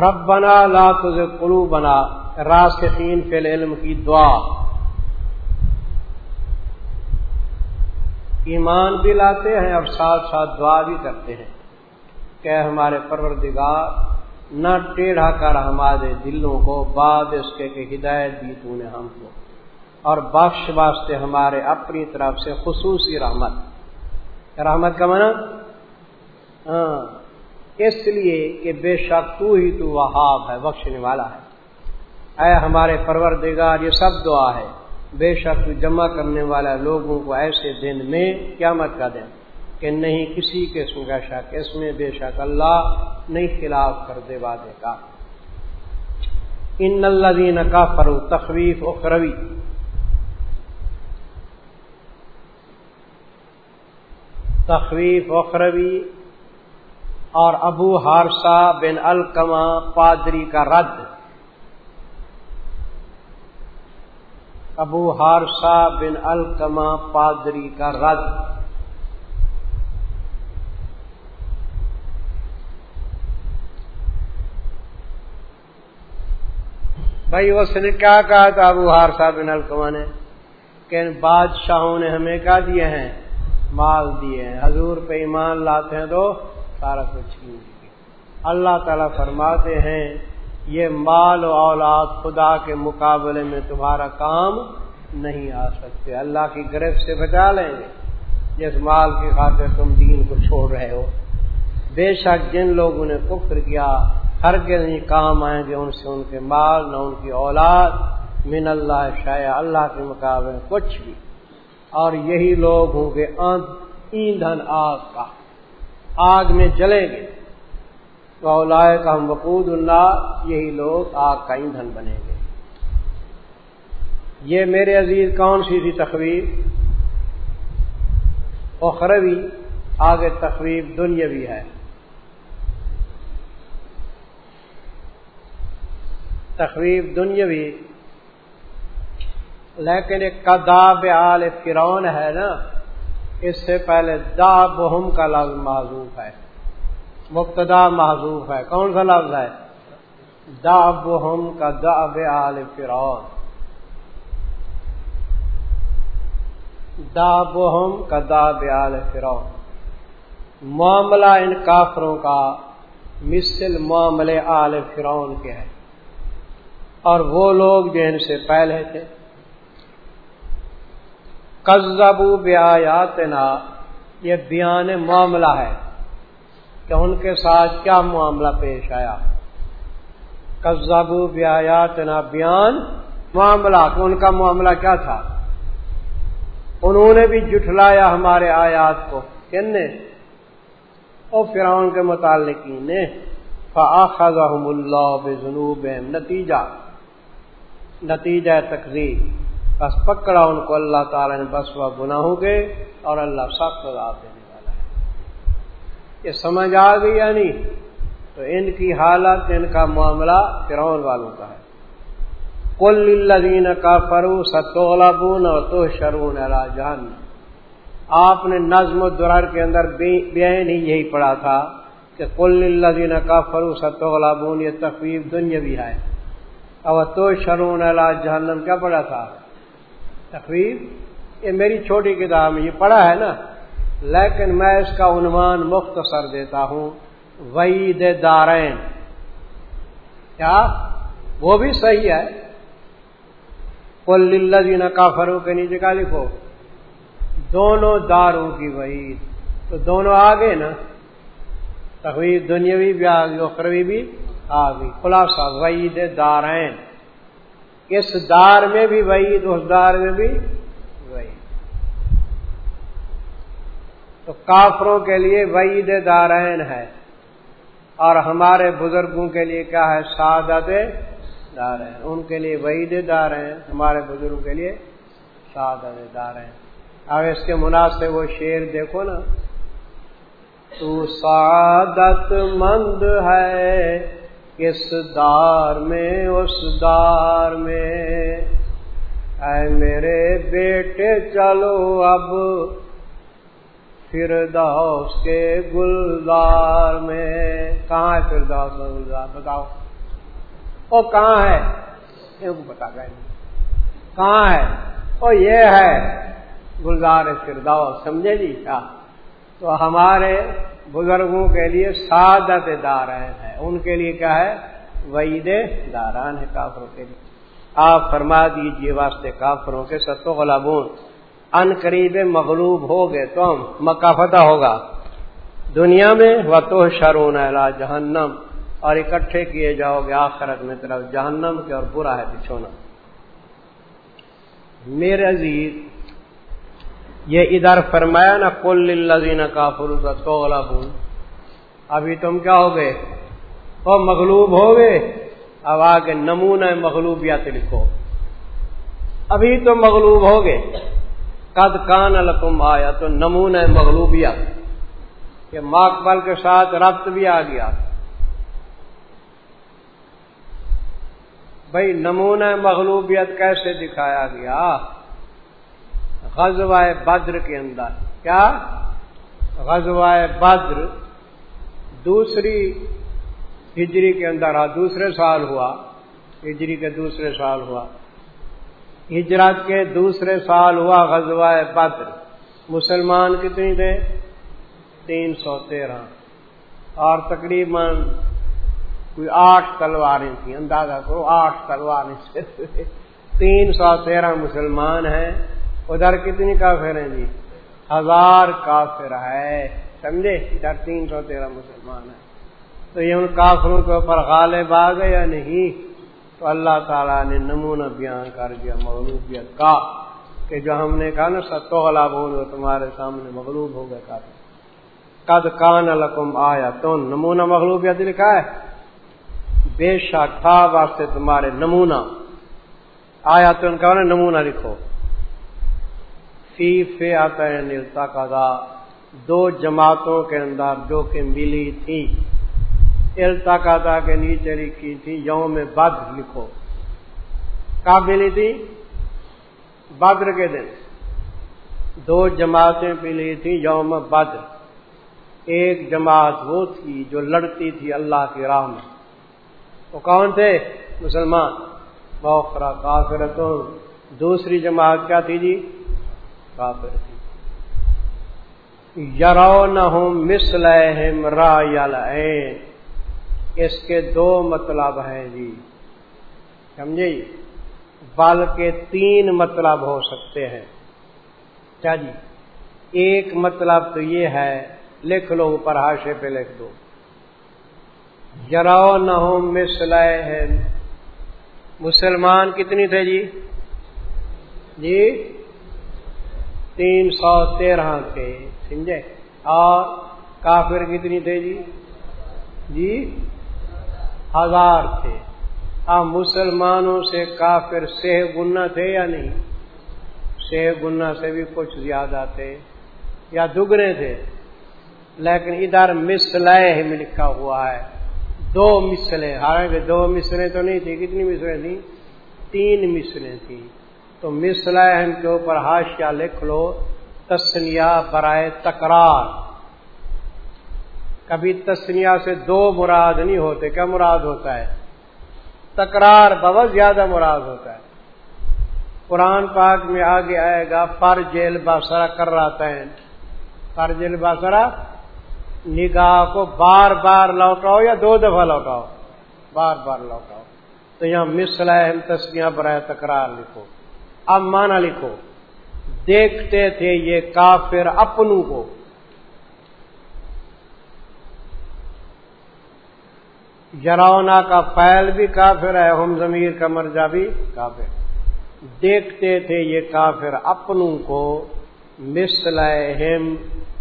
رب بنا لا تز قلو بنا راسخین فی العلم کی دعا۔ ایمان بھی لاتے ہیں اور ساتھ ساتھ دعا بھی کرتے ہیں۔ کہ ہمارے پروردگار، نہ ٹیڑھا کر ہمارے دلوں کو، بعد اس کے کہ ہدایت دی تو نے ہم کو۔ اور بخش واسطے ہمارے اپنی طرف سے خصوصی رحمت۔ رحمت کا منع ہاں۔ اس لیے کہ بے شک تو ہی تو وہاب ہے، بخشنے والا ہے۔ اے ہمارے پروردگار، یہ سب دعا ہے۔ بے شک تو جمع کرنے والا لوگوں کو ایسے دن میں قیامت کا دن کہ نہیں کسی قسم کا شک، اس میں بے شک اللہ نہیں خلاف کر دے وعدے کا۔ ان اللہ کا فرو تخویف اخروی۔ تخویف اخروی اور ابو ہارسا بن الکما پادری کا رد۔ ابو ہارسا بن الکما پادری کا رد۔ بھائی اس نے کیا کہا تھا ابو ہارسا بن الکما نے؟ کہ بادشاہوں نے ہمیں کیا دیے ہیں؟ مال دیے ہیں۔ حضور پہ ایمان لاتے ہیں تو سارا کچھ چھین اللہ تعالیٰ فرماتے ہیں، یہ مال و اولاد خدا کے مقابلے میں تمہارا کام نہیں آ سکتے۔ اللہ کی گرفت سے بچا لیں۔ گے جس مال کی خاطر تم دین کو چھوڑ رہے ہو۔ بے شک جن لوگوں نے کفر کیا ہر کے نہیں کام آئیں گے ان سے، ان کے مال نہ ان کی اولاد۔ من اللہ شاید اللہ کے مقابلے کچھ بھی۔ اور یہی لوگ ہوں گے ایندھن آگ کا۔ آگ میں جلیں گے۔ تو اولائے کا ہم وقود اللہ یہی لوگ آگ کا ایندھن بنیں گے۔ یہ میرے عزیز، کون سی تھی تخویف اخروی، آگے تخویف دنیاوی ہے۔ تخویف دنیاوی، لیکن ایک کداب آل فرون ہے نا۔ اس سے پہلے دا بہم کا لفظ معذوف ہے، مبتدا معذوف ہے۔ کون سا لفظ ہے؟ دا بہم کا دا آل فرون دا بہم کا دا آل فرون معاملہ ان کافروں کا مثل معاملے آل فرون کے ہیں۔ اور وہ لوگ جو ان سے پہلے تھے قزبو بیات یہ بیان معاملہ ہے کہ ان کے ساتھ کیا معاملہ پیش آیا۔ قزبو بیات بیان معاملہ، کہ ان کا معاملہ کیا تھا۔ انہوں نے بھی جٹلایا ہمارے آیات کو۔ کن نے؟ او فرعون کے متعلق نے۔ فاخذهم اللہ بذنوبهم نتیجہ نتیجہ تقریب بس پکڑا ان کو اللہ تعالی نے، بس وہ گناہوں کے اور اللہ سخت عذاب دینے والا ہے یہ سمجھ آ گئی یا نہیں؟ تو ان کی حالت، ان کا معاملہ فرعون والوں کا ہے۔ کل الدین کا فرو ستولابون اور تو شرون جان آپ نے نظم و درار کے اندر بین ہی یہی پڑھا تھا کہ کل الدین کا فرو ستولابون یہ تخویف دنیا بھی ہے۔ اور تو شرون جہنم، کیا پڑھا تھا؟ تقریب، یہ میری چھوٹی کتاب میں یہ پڑھا ہے نا، لیکن میں اس کا عنوان مختصر دیتا ہوں، وعید دارین۔ کیا؟ وہ بھی صحیح ہے۔ کل کا فرو کے نیچے کا لکھو۔ دونوں داروں کی وعید۔ تو دونوں آگے نا۔ تقریب دنیاوی بھی آ گئی اخروی بھی آ گئی خلاصہ، وعید دارین۔ اس دار میں بھی وہی اس دار میں بھی وہی تو کافروں کے لیے وعید دارین ہے اور ہمارے بزرگوں کے لیے کیا ہے؟ سعادت دارین۔ ان کے لیے وعید دار ہیں ہمارے بزرگوں کے لیے سعادت دار ہیں اب اس کے مناسب وہ شیر دیکھو نا۔ تو سعادت مند ہے کس دار میں، اس دار میں؟ اے میرے بیٹے، چلو اب فردوس کے گلدار میں۔ کہاں ہے فردوس گلدار بتاؤ۔ وہ کہاں ہے؟ بتا گئے کہاں ہے؟ وہ یہ ہے۔ گلزار فرداؤ سمجھے جی کیا؟ تو ہمارے بزرگوں کے لیے سعادت دارین ہے ان کے لیے کیا ہے؟ وعید داران ہے کافروں کے لیے۔ آپ فرما دیجیے واسطے کافروں کے ستو غلابون۔ ان قریب مغلوب ہو گئے تو ہم مکہ فتح ہوگا۔ دنیا میں وہ تو شرون جہنم۔ اور اکٹھے کیے جاؤ گے آخرت میں طرف۔ جہنم کے اور برا ہے بچھونا میرے عزیز، یہ ادھر فرمایا نا کل لذین کا فروغ تو ابھی تم کیا ہو گئے؟ وہ مغلوب ہو گئے اب آگے نمونہ مغلوبیات لکھو۔ ابھی تو مغلوب ہو گئے قد کان الکم آیا تو نمونہ مغلوبیات یہ ماکبل کے ساتھ ربط بھی آ گیا۔ بھائی، نمونہ مغلوبیت کیسے دکھایا گیا؟ غزوہ بدر کے اندر۔ کیا؟ غزوہ بدر دوسری ہجری کے اندر آ، دوسرے سال ہوا۔ ہجری کے دوسرے سال ہوا۔ ہجرت کے دوسرے سال ہوا غزوہ بدر۔ مسلمان کتنی تھے؟ تین سو تیرہ۔ اور تقریباً کوئی آٹھ تلواریں تھیں۔ اندازہ کرو، آٹھ تلواریں سے۔ تین سو تیرہ مسلمان ہیں۔ ادھر کتنی کافر ہیں جی؟ ہزار کافر ہے سمجھے؟ ادھر تین سو تیرہ مسلمان ہیں۔ تو یہ ان کافروں کے اوپر غالب آ گئے یا نہیں؟ تو اللہ تعالیٰ نے نمونہ بیان کر دیا مغلوبیت کا، کہ جو ہم نے کہا نا ستو غلاب ہو تمہارے سامنے مغلوب ہو گئے کافر۔ قد کان الکم آیا تو نمونہ مغلوبیت لکھا ہے؟ بے شک تھا واسطے تمہارے نمونہ۔ آیا تو ان کا نمونہ لکھو۔ فی فی آتا ہے نلتا کا دو جماعتوں کے اندر جو کہ ملی تھی التقاطا کے نیچے لکھی تھی، یوم بدر لکھو۔ کب ملی تھی بدر کے دن۔ دو جماعتیں ملی تھی یوم بدر۔ ایک جماعت وہ تھی جو لڑتی تھی اللہ کی راہ میں۔ وہ کون تھے؟ مسلمان۔ بوخرا کافر دوسری جماعت کیا تھی جی؟ کافر تھی۔ یرو نہ ہوں مسل را اس کے دو مطلب ہیں جی۔ سمجھے؟ بلکہ تین مطلب ہو سکتے ہیں۔ کیا جی ایک مطلب تو یہ ہے، لکھ لو اوپر ہاشے پہ لکھ دو۔ جراؤ نہ ہو مسلح مسلمان کتنی تھے جی؟ جی تین سو تیرہ تھے، سمجھے؟ اور کافر کتنی تھے جی؟ جی ہزار تھے۔ اب مسلمانوں سے کافر سہ گنا تھے یا نہیں؟ سہ گنا سے بھی کچھ زیادہ تھے یا دگنے تھے۔ لیکن ادھر مسلح میں لکھا ہوا ہے۔ دو مسلیں حالانکہ دو مسلیں تو نہیں تھی، کتنی مسلیں تھیں؟ تین مسلیں تھیں۔ تو مسلح کے اوپر ہاشیا لکھ لو تسنیا برائے تکرار۔ کبھی تسنیا سے دو مراد نہیں ہوتے، کیا مراد ہوتا ہے؟ تکرار بہت زیادہ مراد ہوتا ہے۔ قرآن پاک میں آگے آئے گا فر جیل باسرا کر رہا ہے فر جیل باسرا نگاہ کو بار بار لوٹاؤ یا دو دفعہ لوٹاؤ؟ بار بار لوٹاؤ۔ تو یہاں مسل تسنیا برائے تکرار لکھو۔ اب مانا لکھو۔ دیکھتے تھے یہ کافر اپنوں کو۔ جراؤنا کا فیل بھی کافر ہے، ہم ضمیر کا مرجا بھی کافر۔ دیکھتے تھے یہ کافر اپنوں کو، مثل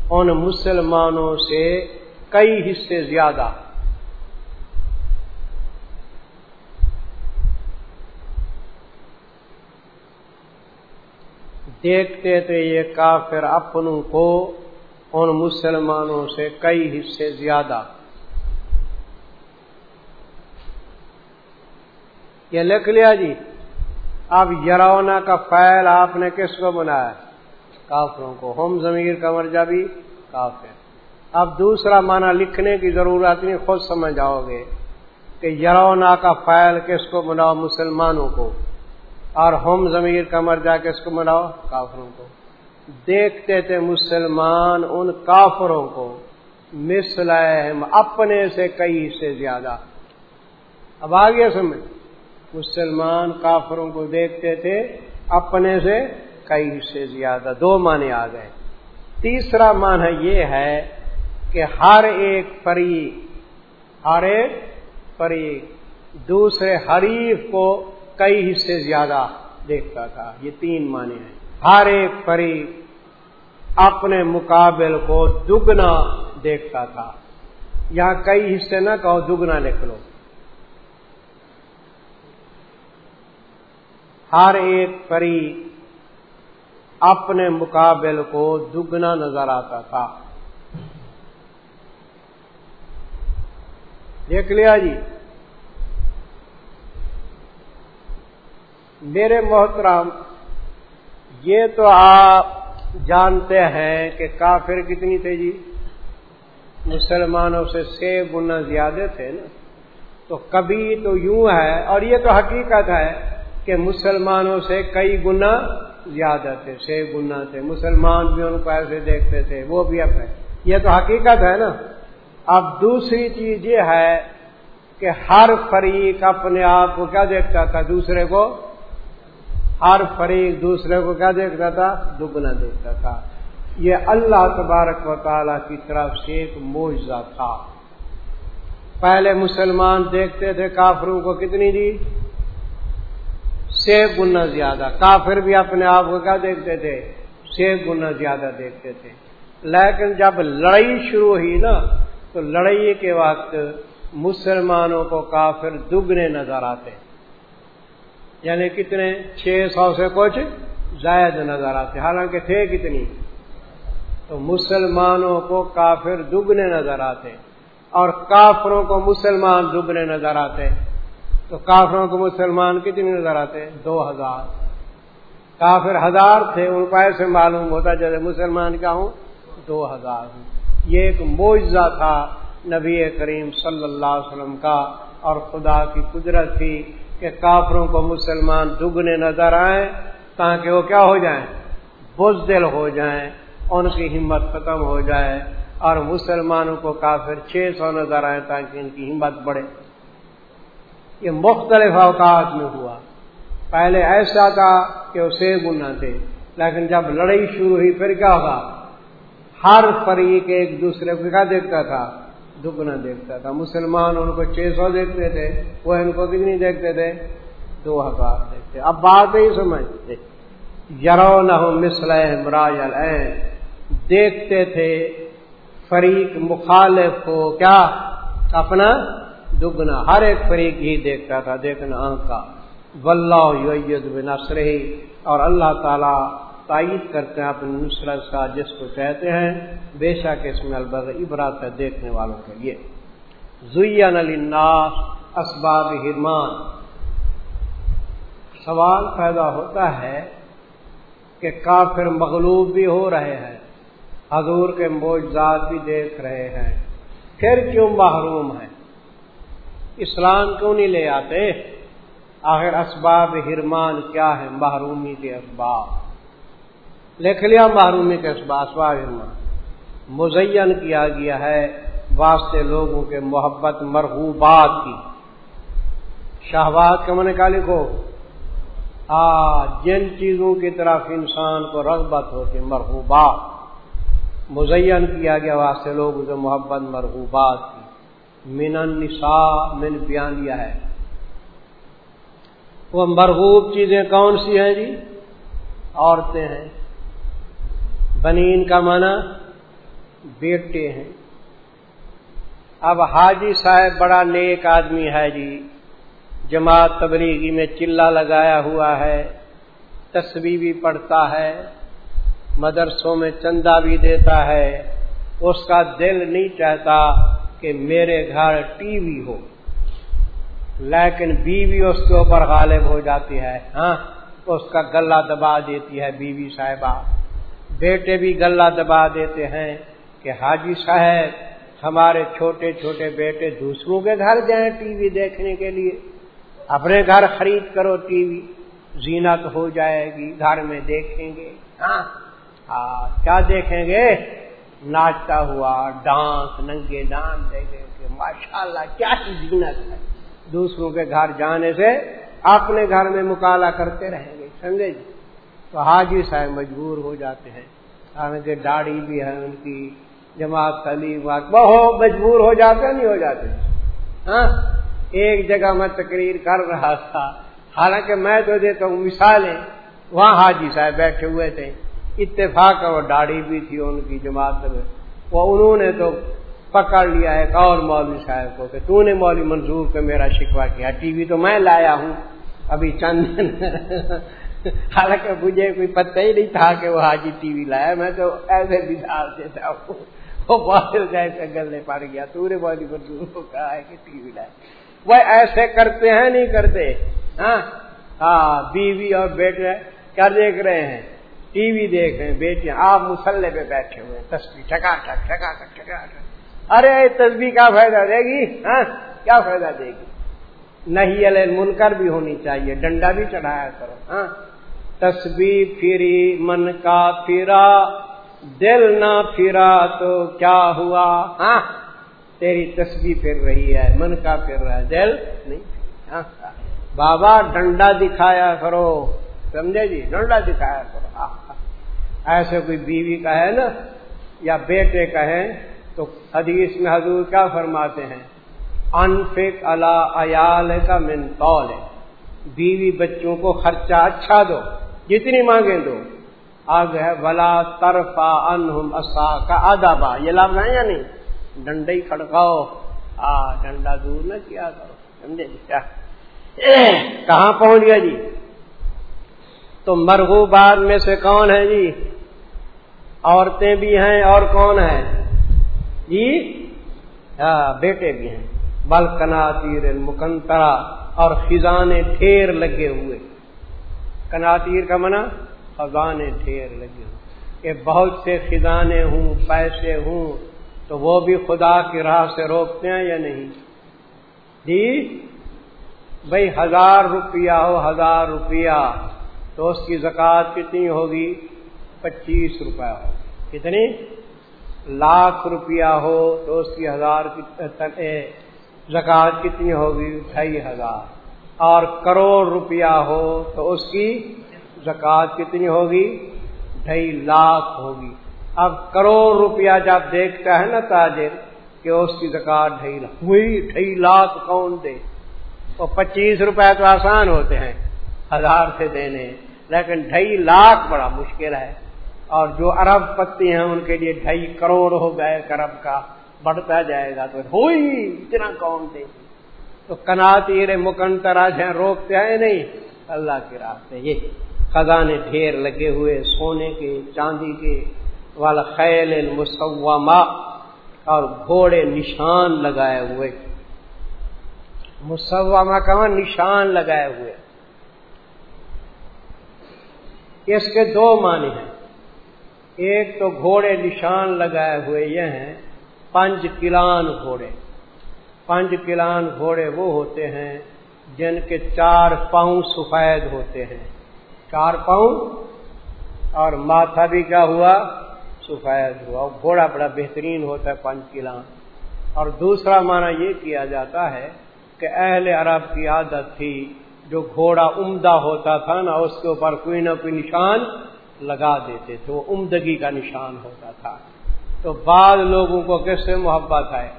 ان مسلمانوں سے کئی حصے زیادہ۔ دیکھتے تھے یہ کافر اپنوں کو، ان مسلمانوں سے کئی حصے زیادہ۔ یہ لکھ لیا جی۔ اب یرونا کا فیل آپ نے کس کو بنایا؟ کافروں کو۔ ہوم ضمیر کا مرجا بھی کافر۔ اب دوسرا معنی لکھنے کی ضرورت نہیں، خود سمجھ آؤ گے کہ یرونا کا فائل کس کو بناؤ؟ مسلمانوں کو۔ اور ہوم ضمیر کا مرجا کس کو بناؤ؟ کافروں کو۔ دیکھتے تھے مسلمان ان کافروں کو۔ مثل اپنے سے کئی سے زیادہ۔ اب آگے سمجھ۔ مسلمان کافروں کو دیکھتے تھے، اپنے سے کئی سے زیادہ، دو معنی آ گئے۔ تیسرا معنی یہ ہے کہ ہر ایک فریق، ہر ایک فریق دوسرے حریف کو کئی حصے زیادہ دیکھتا تھا۔ یہ تین معنی ہیں۔ ہر ایک فریق اپنے مقابل کو دگنا دیکھتا تھا۔ یہاں کئی حصے نہ کہو، دگنا لکھ لو۔ ہر ایک فریق اپنے مقابل کو دگنا نظر آتا تھا۔ دیکھ لیا جی۔ میرے محترام یہ تو آپ جانتے ہیں کہ کافر کتنی تھے جی۔ مسلمانوں سے چھ گنا زیادہ تھے نا۔ تو کبھی تو یوں ہے، اور یہ تو حقیقت ہے کہ مسلمانوں سے کئی گنا زیادہ تھے، چھ گنا تھے۔ مسلمان بھی ان کو ایسے دیکھتے تھے، وہ بھی اب ہے یہ تو حقیقت ہے نا۔ اب دوسری چیز یہ ہے کہ ہر فریق اپنے آپ کو کیا دیکھتا تھا؟ دوسرے کو؟ ہر فریق دوسرے کو کیا دیکھتا تھا؟ دگنا دیکھتا تھا۔ یہ اللہ تبارک و تعالی کی طرف سے ایک معجزہ تھا۔ پہلے مسلمان دیکھتے تھے کافروں کو کتنی دی؟ سے گنا زیادہ، کافر بھی اپنے آپ کو کیا دیکھتے تھے؟ سے گنا زیادہ دیکھتے تھے۔ لیکن جب لڑائی شروع ہوئی نا، تو لڑائی کے وقت مسلمانوں کو کافر دگنے نظر آتے۔ یعنی کتنے؟ چھ سو سے کچھ زائد نظر آتے۔ حالانکہ تھے کتنی؟ تو مسلمانوں کو کافر دگنے نظر آتے۔ اور کافروں کو مسلمان دگنے نظر آتے۔ تو کافروں کو مسلمان کتنی نظر آتے دو ہزار۔ کافر ہزار تھے، ان کو ایسے معلوم ہوتا جیسے مسلمان کا ہوں؟ دو ہزار۔ ہوں یہ ایک معجزہ تھا نبی کریم صلی اللہ علیہ وسلم کا، اور خدا کی قدرت تھی کہ کافروں کو مسلمان دگنے نظر آئیں تاکہ وہ کیا ہو جائیں؟ بزدل ہو جائیں، ان کی ہمت ختم ہو جائے، اور مسلمانوں کو کافر چھ سو نظر آئے تاکہ ان کی ہمت بڑھے۔ یہ مختلف اوقات میں ہوا۔ پہلے ایسا تھا کہ وہ سے تھے لیکن جب لڑائی شروع ہوئی، پھر کیا ہوگا؟ ہر فریق ایک دوسرے کو کیا دیکھتا تھا؟ دگنا دیکھتا تھا۔ مسلمان ان کو چھ سو دیکھتے تھے، وہ ان کو کتنی دیکھتے تھے، دو ہزار دیکھتے۔ اب بات ہی سمجھتے۔ یرو نہ ہو مسلح دیکھتے تھے، فریق مخالف کو کیا؟ اپنا دگنا ہر ایک فریق ہی دیکھتا تھا، دیکھنا آنکھ کا۔ بنصر ہی اور اللہ تعالی تائید کرتے ہیں اپنی نصرت کا، جس کو کہتے ہیں، بے شک اس میں البر عبرات ہے دیکھنے والوں کے لیے۔ زین الناس اسباب ہرمان۔ سوال پیدا ہوتا ہے کہ کافر مغلوب بھی ہو رہے ہیں، حضور کے موجزات بھی دیکھ رہے ہیں۔ پھر کیوں محروم ہیں؟ اسلام کیوں نہیں لے آتے؟ آخر اسباب ہرمان کیا ہے محرومی کے اسباب۔ لکھ لیا محرومی کے اسباب اسباب ہرمان مزین کیا گیا ہے واسطے لوگوں کے محبت مرغوبات کی۔ شہباد کا من کا لکھو آ، جن چیزوں کی طرف انسان کو رغبت ہوتی مرغوبات۔ مزین کیا گیا واسطے لوگوں کے محبت مرغوبات۔ کی من النساء، من بیان لیا ہے۔ وہ مرغوب چیزیں کون سی ہیں جی؟ عورتیں ہیں۔ بنین کا معنی بیٹے ہیں۔ اب حاجی صاحب بڑا نیک آدمی ہے جی۔ جماعت تبلیغی میں چلا لگایا ہوا ہے۔ تصویر بھی پڑھتا ہے۔ مدرسوں میں چندہ بھی دیتا ہے۔ اس کا دل نہیں چاہتا کہ میرے گھر ٹی وی ہو۔ لیکن بیوی اس کے اوپر غالب ہو جاتی ہے ہاں؟ اس کا گلا دبا دیتی ہے بیوی صاحبہ۔ بیٹے بھی گلا دبا دیتے ہیں کہ حاجی صاحب، ہمارے چھوٹے چھوٹے بیٹے دوسروں کے گھر جائیں ٹی وی دیکھنے کے لیے۔ اپنے گھر خرید کرو ٹی وی، زینت ہو جائے گی، گھر میں دیکھیں گے۔ ہاں؟, ہاں، کیا دیکھیں گے؟ ناچتا ہوا، ڈانس، ننگے ڈانس دیکھیں گے ماشاء اللہ کیا ہی زینت ہے۔ دوسروں کے گھر جانے سے اپنے گھر میں مکالا کرتے رہیں گے، سمجھے جی؟ تو حاجی صاحب مجبور ہو جاتے ہیں۔ حالانکہ داڑھی بھی ہے ان کی، جماعت تعلیم بہت مجبور ہو جاتے نہیں ہو جاتے۔ ہاں ایک جگہ میں تقریر کر رہا تھا۔ حالانکہ میں تو دیتا ہوں مثالیں۔ وہاں حاجی صاحب بیٹھے ہوئے تھے۔ اتفاق اور داڑھی بھی تھی ان کی جماعت میں۔ وہ انہوں نے تو پکڑ لیا ایک اور مولوی صاحب کو کہ تو نے مولوی منظور کو میرا شکوا کیا۔ ٹی وی تو میں لایا ہوں۔ ابھی چند دن حالانکہ مجھے کوئی پتہ ہی نہیں تھا کہ وہ حاجی ٹی وی لایا۔ میں تو ایسے بھی دیتا ہوں۔ وہ بادل جیسے گلے پڑ گیا۔ تو نے مولوی منظور کو کہا ہے کہ ٹی وی لایا۔ وہ ایسے کرتے ہیں، نہیں کرتے۔ ہاں ہاں بیوی اور بیٹے کیا دیکھ رہے ہیں؟ ٹی وی دیکھ رہے ہیں، بیٹیاں آپ مسلح پہ بیٹھے ہوئے تصویر ٹھکا ٹھک ٹھکا ٹھک ٹھکا ٹھک ارے تصویر کا فائدہ دے گی؟ ہاں کیا فائدہ دے گی؟ نہیں علیہ منکر بھی ہونی چاہیے، ڈنڈا بھی چڑھایا کرو۔ ہاں تصویر پھری، من کا پھرا، دل نہ پھرا تو کیا ہوا؟ ہاں تیری تصویر پھر رہی ہے، من کا پھر رہا ہے، دل نہیں ہاں بابا، ڈنڈا دکھایا کرو، سمجھے جی؟ ڈنڈا دکھایا کرو۔ ایسے کوئی بیوی کا ہے نا، یا بیٹے کا ہے تو حدیث میں حضور کیا فرماتے ہیں؟ انفک اللہ عیال کا من طول ہے بیوی بچوں کو خرچہ اچھا دو، جتنی مانگیں دو۔ آگ ہے بلا طرفا ان اصا کا آدابا یہ لفظ ہے یا نہیں؟ ڈنڈے ہی کھڑکاؤ۔ آ، ڈنڈا دور نہ کیا کرو، سمجھے جی؟ کیا؟ کہاں پہنچ گیا جی؟ تو مرغوبات میں سے کون ہے جی؟ عورتیں بھی ہیں اور کون ہیں؟ جی؟ ہاں بیٹے بھی ہیں۔ بلکنا تیر مکنترا اور خزانے ڈھیر لگے ہوئے۔ کناتیر کا منع خزانے ڈھیر لگے ہوئے۔ کہ بہت سے خزانے ہوں، پیسے ہوں، تو وہ بھی خدا کی راہ سے روکتے ہیں یا نہیں؟ جی؟ بھائی ہزار روپیہ ہو، ہزار روپیہ، تو اس کی زکوٰۃ کتنی ہوگی؟ پچیس روپیہ ہو۔ کتنی؟ لاکھ روپیہ ہو۔ تو اس کی ہزار زکوٰۃ کتنی ہوگی؟ ڈھائی ہزار۔ اور کروڑ روپیہ ہو تو اس کی زکوٰۃ کتنی ہوگی؟ ڈھائی لاکھ ہوگی۔ اب کروڑ روپیہ جب دیکھتا ہے نا تاجر کہ اس کی زکات ڈھائی لاکھ ہوئی، ڈھائی لاکھ کون دے؟ وہ پچیس روپے تو آسان ہوتے ہیں، ہزار سے دینے۔ لیکن ڈھائی لاکھ بڑا مشکل ہے۔ اور جو ارب پتی ہیں ان کے لیے ڈھائی کروڑ ہو گئے کرب کا بڑھتا جائے گا تو ہوئی اتنا کون دے؟ گی تو کناتیر مکنترا جو روکتے ہیں نہیں؟ اللہ کے راستے یہ خزانے ڈھیر لگے ہوئے سونے کے، چاندی کے والا خیل مسوما اور گھوڑے نشان لگائے ہوئے۔ مسوما کا نشان لگائے ہوئے۔ اس کے دو معنی ہیں۔ ایک تو گھوڑے نشان لگائے ہوئے یہ ہیں، پنج کلان گھوڑے۔ پنج کلان گھوڑے وہ ہوتے ہیں جن کے چار پاؤں سفید ہوتے ہیں۔ چار پاؤں؟ اور ماتھا بھی کیا ہوا؟ سفید ہوا۔ گھوڑا بڑا بہترین ہوتا ہے پنج کلان۔ اور دوسرا معنی یہ کیا جاتا ہے کہ اہل عرب کی عادت تھی، جو گھوڑا عمدہ ہوتا تھا نا، اس کے اوپر کوئی نہ کوئی نشان لگا دیتے تھے، وہ عمدگی کا نشان ہوتا تھا۔ تو بعض لوگوں کو کس سے محبت ہے؟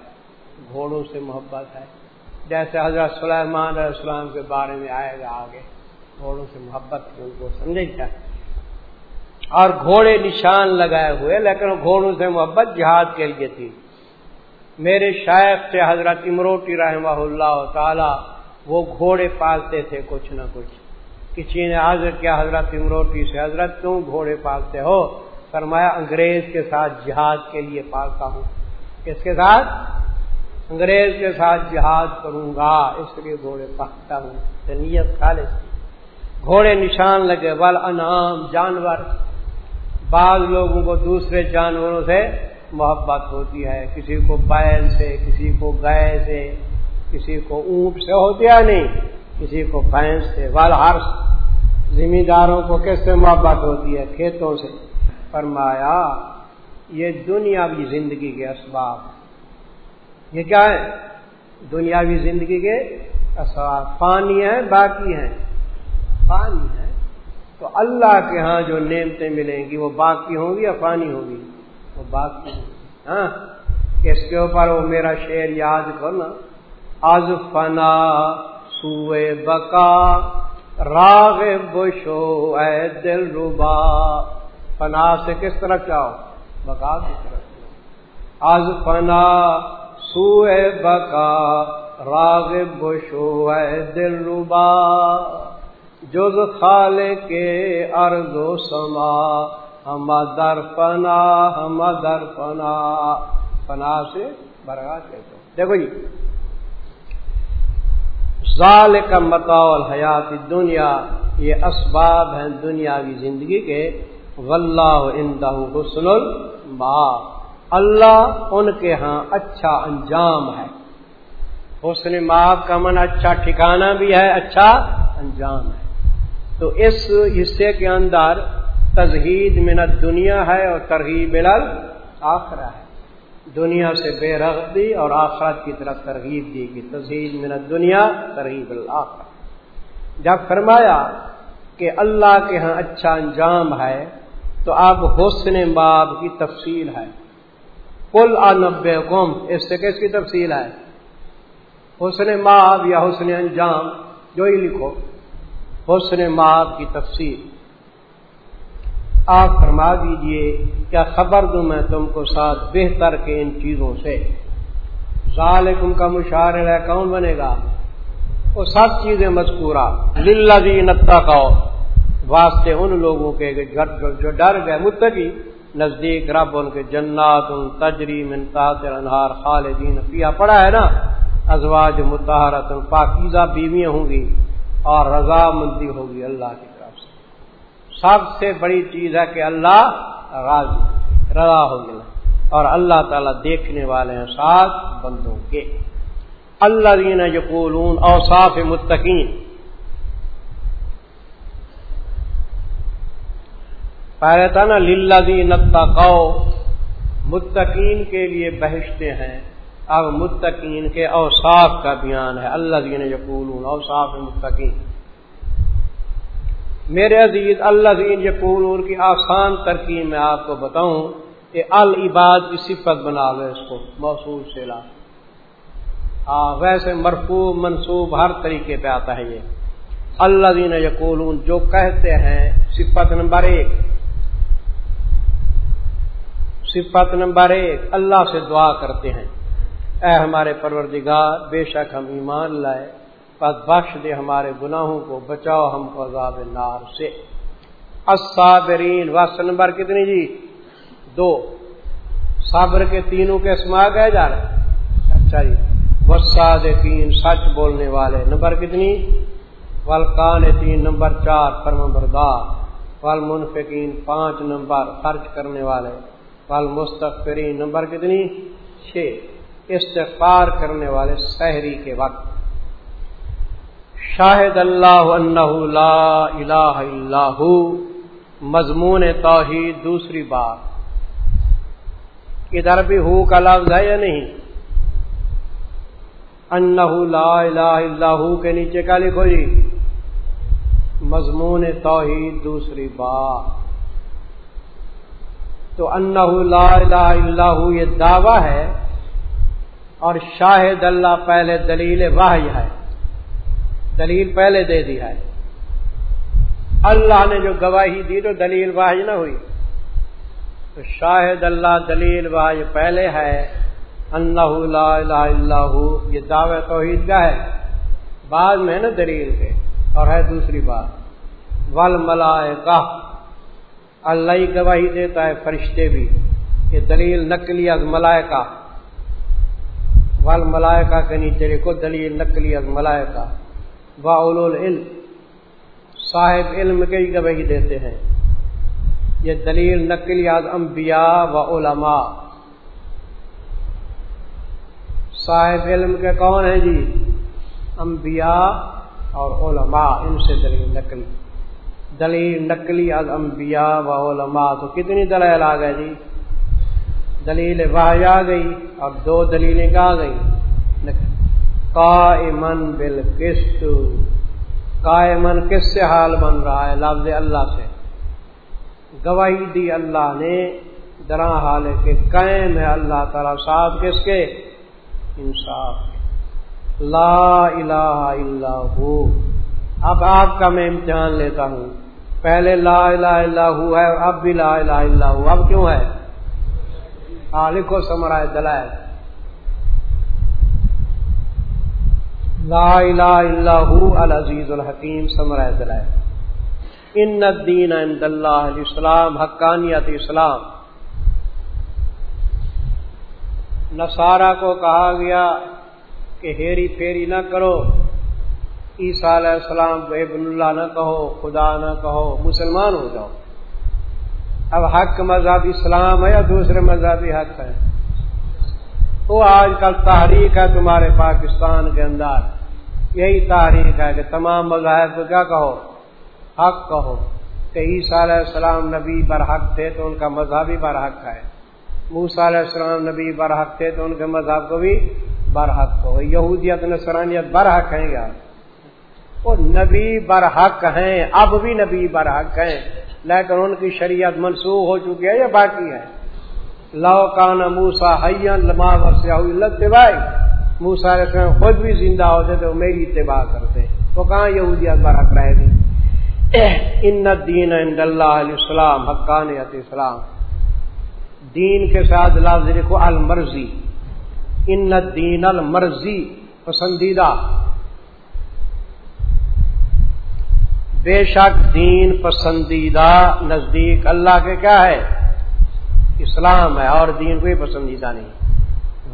گھوڑوں سے محبت ہے۔ جیسے حضرت سلیمان علیہ السلام کے بارے میں آئے گا آگے۔ گھوڑوں سے محبت ان کو سمجھے کیا اور گھوڑے نشان لگائے ہوئے، لیکن گھوڑوں سے محبت جہاد کے لیے تھی۔ میرے شاید سے حضرت امروٹی رحمہ اللہ تعالی، وہ گھوڑے پالتے تھے کچھ نہ کچھ۔ کسی نے حضرت کیا حضرت امروٹی سے، حضرت کیوں گھوڑے پالتے ہو؟ فرمایا، انگریز کے ساتھ جہاد کے لیے پالتا ہوں۔ کس کے ساتھ؟ انگریز کے ساتھ جہاد کروں گا، اس لیے گھوڑے پالتا ہوں۔ نیت خالص گھوڑے نشان لگے، بل انعام، جانور۔ بعض لوگوں کو دوسرے جانوروں سے محبت ہوتی ہے۔ کسی کو بیل سے، کسی کو گائے سے، کسی کو اونٹ سے ہوتی ہے نہیں۔ کسی کو بھینس سے وال ہر زمینداروں کو کس سے محبت ہوتی ہے؟ کھیتوں سے۔ فرمایا، یہ دنیاوی زندگی کے اسباب۔ یہ کیا ہے؟ دنیاوی زندگی کے اسباب۔ پانی ہے، باقی ہیں پانی ہے۔ تو اللہ کے ہاں جو نعمتیں ملیں گی، وہ باقی ہوں گی یا پانی ہوگی وہ باقی ہوں ہاں؟ اس کے اوپر؟ وہ میرا شعر یاد کرنا از فنا سوئے بکا راغ بشو، اے دل ربا۔ فنا سے کس طرح چاہو بکا کی طرف از فنا، سوئے بکا راغ بشو، اے دل ربا۔ جز خال کے ارض و سما، ہم در پنا ہم در پنا پنا سے برگا کہتے دیکھو جی ظال کا متاول حیات دنیا یہ اسباب ہیں دنیاوی زندگی کے۔ اندہ حسن الما اللہ ان کے ہاں اچھا انجام ہے۔ حسن ماب کا من اچھا ٹھکانہ بھی ہے اچھا انجام ہے۔ تو اس حصے کے اندر تزہید منت دنیا ہے اور ترغیب آخرا ہے۔ دنیا سے بے رغبی اور آخرت کی طرف ترغیب دی گئی تزہید منت دنیا ترغیب الآخر جب فرمایا کہ اللہ کے ہاں اچھا انجام ہے، تو اب حسن باب کی تفصیل ہے۔ کل انبے قوم اس سے کس کی تفصیل ہے؟ حسن ماب یا حسن انجام، جو ہی لکھو۔ حسن ماب کی تفصیل۔ آپ فرما دیجیے کیا خبر دوں میں تم کو ساتھ بہتر کے ان چیزوں سے۔ ظالکم کا مشاعر ہے، کون بنے گا؟ وہ سب چیزیں مذکورہ۔ للذین اتقوا، واسطے ان لوگوں کے جو ڈر گئے، متقی، نزدیک رب ان کے جنات ان تجری منتاط انہار خالدین پیا پڑا ہے نا؟ ازواج متحرت پاکیزہ بیویاں ہوں گی اور رضامندی ہوگی اللہ کی طرف سے۔ سب سے بڑی چیز ہے کہ اللہ راضی رضا ہو گیا اور اللہ تعالیٰ دیکھنے والے ہیں ساتھ بندوں کے۔ اللہ دین یقولون، اوصاف متقین۔ پہلے تھا نا للہ دین متقین کے لیے بہشتے ہیں۔ اب متقین کے اوصاف کا بیان ہے۔ اللہ دین یقول اوصاف متقین۔ میرے عزیز، اللہ دین یقول کی آسان ترکیب میں آپ کو بتاؤں کہ العباد کی صفت بنا لو اس کو، موصول سے لا ویسے مرفو منصوب ہر طریقے پہ آتا ہے یہ۔ اللہ دین یقول جو کہتے ہیں، صفت نمبر ایک۔ صفت نمبر ایک، اللہ سے دعا کرتے ہیں۔ اے ہمارے پروردگار، بے شک ہم ایمان لائے۔ پس بخش دے ہمارے گناہوں کو، بچاؤ ہم کو عذاب نار سے۔ الصابرین واسط نمبر کتنی جی؟ دو۔ صابر کے تینوں کے اسما گئے جا رہے اچھا جی۔ وساد تین سچ بولنے والے۔ نمبر کتنی؟ ولقان تین نمبر چار فرم بردار ول منفقین پانچ نمبر، خرچ کرنے والے۔ ول مستقرین نمبر کتنی؟ چھ۔ استغفار کرنے والے، سحری کے وقت۔ شاہد اللہ انہ لا الہ اللہ مضمون توحید دوسری بات۔ ادھر بھی ہو کا لفظ ہے یا نہیں؟ انہ لا الہ اللہ کے نیچے کا لکھو جی۔ مضمون توحید دوسری بات۔ تو انہ لا الہ اللہ یہ دعویٰ ہے اور شاہد اللہ پہلے دلیل واہ ہے۔ دلیل پہلے دے دی ہے۔ اللہ نے جو گواہی دی تو دلیل واہ نہ ہوئی۔ تو شاہد اللہ دلیل واہ پہلے ہے۔ اللہ لا الہ اللہ یہ دعوی توحید کا ہے۔ بعد میں نا دلیل کے، اور ہے دوسری بات۔ ول ملائے اللہ ہی گواہی دیتا ہے فرشتے بھی یہ دلیل نقلی از ملائکہ۔ ول ملائکا کے نیچے لکھو، دلیل نقلی از ملائکا و علم، صاحب علم کے ہی گواہی دیتے ہیں۔ یہ دلیل نقلی از انبیاء و علماء۔ صاحب علم کے کون ہیں جی؟ انبیاء اور علماء، ان سے دلیل نقلی دلیل نقلی از انبیاء و علماء۔ تو کتنی دلائل آ گئے جی؟ دلیل واہ آ گئی اور دو دلیلیں کہا گئی قائمن بالقسط. قائمن کس سے حال بن رہا ہے، لفظ اللہ سے۔ گواہی دی اللہ نے درا حال کے قائم ہے اللہ تعالی صاحب کس کے؟ انصاف لا الہ الا ہو۔ اب آپ کا میں امتحان لیتا ہوں۔ پہلے لا الہ الا ہو ہے، اب بھی لا الہ الا ہو۔ اب کیوں ہے؟ لکھو سمرائے دلائل۔ لا الہ الا ہو العزیز الحکیم سمرائے دلائل ان الدین عند اللہ الاسلام حقانیت اسلام نصارہ کو کہا گیا کہ ہیری پھیری نہ کرو. عیسیٰ علیہ السلام ابن اللہ نہ کہو، خدا نہ کہو، مسلمان ہو جاؤ. اب حق مذہب اسلام ہے یا دوسرے مذہبی حق ہے وہ آج کل تحریک ہے تمہارے پاکستان کے اندر. یہی تحریک ہے کہ تمام مذاہب کو کیا کہو؟ حق کہو کہ عیسیٰ علیہ السلام نبی برحق تھے تو ان کا مذہبی برحق ہے۔ موسا علیہ السلام نبی برحق تھے تو ان کے مذہب کو بھی برحق ہو یہودیت نسرانیت برحق ہیں گا وہ نبی برحق ہیں، اب بھی نبی برحق ہیں۔ لیکن ان کی شریعت منسوخ ہو چکی ہے یا باقی ہے؟ لو کان موسا لما اتباع موسا علیہ السلام خود بھی زندہ ہوتے تو میری اتباع کرتے۔ وہ کہاں یہودیت برحق رہے گی ان دین اللہ علیہ السلام حقانیت اسلام دین کے ساتھ لفظ لکھو المرضی۔ ان دین المرضی، پسندیدہ۔ بے شک دین پسندیدہ نزدیک اللہ کے کیا ہے؟ اسلام ہے اور دین کوئی پسندیدہ نہیں۔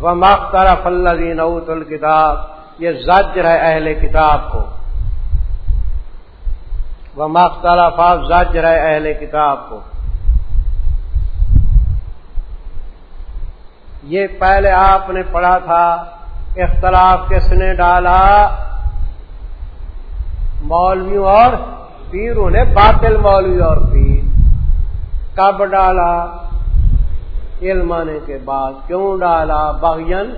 وہ مخترف اللہ اوت الکتاب یہ زجر ہے اہل کتاب کو۔ وہ مختلف زجر ہے اہل کتاب کو۔ یہ پہلے آپ نے پڑھا تھا، اختلاف کس نے ڈالا؟ مولویوں اور پیروں نے، باطل مولوی اور پیر۔ کب ڈالا؟ علم آنے کے بعد کیوں ڈالا؟ بغین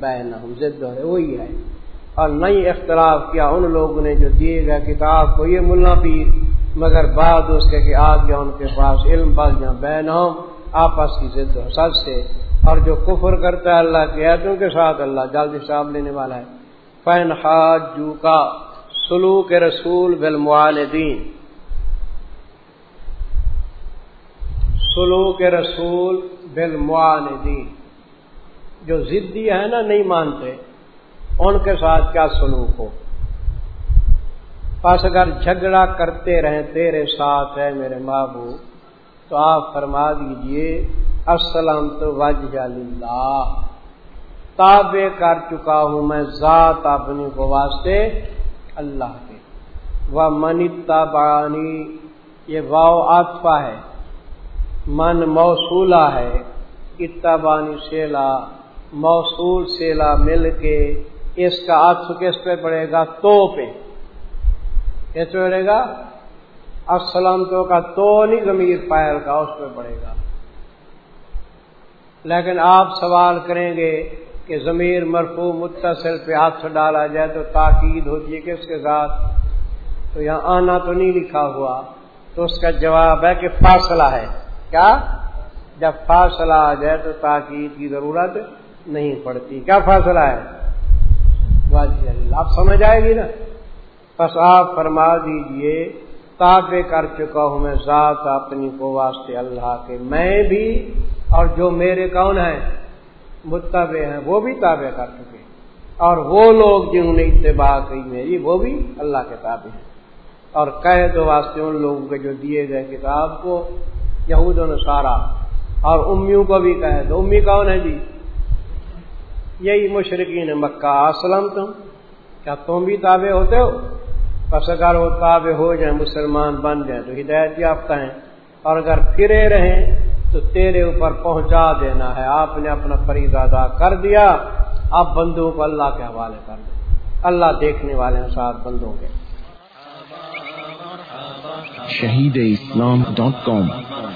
بین ضد ہے، وہی ہے۔ اور نئی اختلاف کیا ان لوگوں نے جو دیے گئے کتاب کو، یہ ملا پیر۔ مگر بعد اس کے کہ آ گیا ان کے پاس علم بغ جہاں بین آپس کی ضد سب سے۔ اور جو کفر کرتا ہے اللہ کے عیدوں کے ساتھ، اللہ جلد حساب لینے والا ہے۔ فین خاج جو کا سلوک رسول بالمعالدین سلوک رسول بالمعالدین جو ضدی ہے نا، نہیں مانتے، ان کے ساتھ کیا سلوک ہو؟ پس اگر جھگڑا کرتے رہیں، تیرے ساتھ ہے میرے بابو تو آپ فرما دیجیے، السلام تو وجہ اللہ تابع کر چکا ہوں میں ذات اپنی کو واسطے اللہ کے۔ وہ منی تابانی یہ واؤ آتفا ہے۔ من موصولہ ہے، اتبانی سیلا موصول سیلا مل کے اس کا آتف کس پہ پڑے گا؟ تو پہ۔ کس پہ پڑے گا؟ السلام تو کا تو نہیں، ضمیر پائر کا اس پہ پڑے گا۔ لیکن آپ سوال کریں گے کہ ضمیر مرفو متصل پہ ہاتھ ڈالا جائے تو تاکید ہوتی ہے کس کے ساتھ؟ تو یہاں آنا تو نہیں لکھا ہوا، تو اس کا جواب ہے کہ فاصلہ ہے۔ کیا؟ جب فاصلہ آ جائے تو تاکید کی ضرورت نہیں پڑتی۔ کیا فاصلہ ہے؟ واضح آپ سمجھ آئے گی نا؟ بس آپ فرما دیجیے، تابع کر چکا ہوں میں ذات اپنی کو واسطے اللہ کے۔ میں بھی اور جو میرے کون ہیں؟ متبع ہیں، وہ بھی تابع کر چکے۔ اور وہ لوگ جنہوں نے اتباع کی میری، وہ بھی اللہ کے تابع ہیں۔ اور کہہ دو واسطے ان لوگوں کے جو دیے گئے کتاب کو یہود و سارا اور امیوں کو بھی کہہ دو۔ امی کون ہے جی؟ یہی مشرقین مکہ۔ اسلم تم؟ کیا تم بھی تابع ہوتے ہو؟ بس اگر وہ تابع ہو جائیں، مسلمان بن جائیں، تو ہدایت یافتہ ہیں۔ اور اگر پھرے رہیں، تو تیرے اوپر پہنچا دینا ہے۔ آپ نے اپنا فریض ادا کر دیا۔ آپ بندوں کو اللہ کے حوالے کر دیں اللہ دیکھنے والے ہیں ساتھ بندوں کے شہید اسلام ڈاٹ کام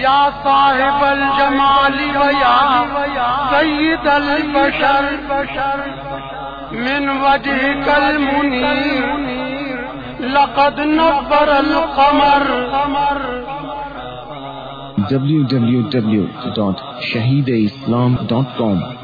یا صاحب الجمال ویا سید البشر من وجه کل منیر لقد نبر القمر. www.shahideislam.com